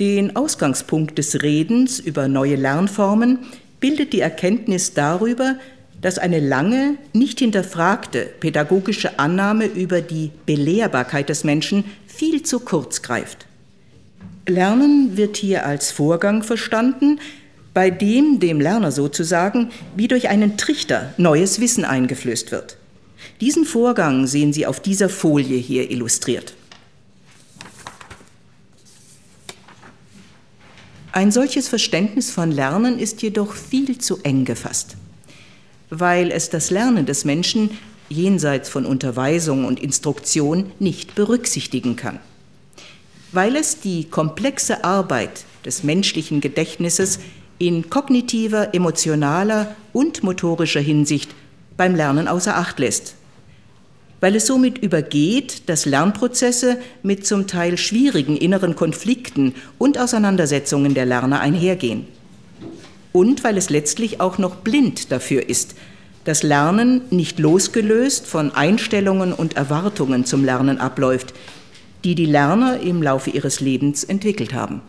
Den Ausgangspunkt des Redens über neue Lernformen bildet die Erkenntnis darüber, dass eine lange, nicht hinterfragte pädagogische Annahme über die Belehrbarkeit des Menschen viel zu kurz greift. Lernen wird hier als Vorgang verstanden, bei dem dem Lerner sozusagen wie durch einen Trichter neues Wissen eingeflößt wird. Diesen Vorgang sehen Sie auf dieser Folie hier illustriert. Ein solches Verständnis von Lernen ist jedoch viel zu eng gefasst, weil es das Lernen des Menschen jenseits von Unterweisung und Instruktion nicht berücksichtigen kann, weil es die komplexe Arbeit des menschlichen Gedächtnisses in kognitiver, emotionaler und motorischer Hinsicht beim Lernen außer Acht lässt weil es somit übergeht, dass Lernprozesse mit zum Teil schwierigen inneren Konflikten und Auseinandersetzungen der Lerner einhergehen. Und weil es letztlich auch noch blind dafür ist, dass Lernen nicht losgelöst von Einstellungen und Erwartungen zum Lernen abläuft, die die Lerner im Laufe ihres Lebens entwickelt haben.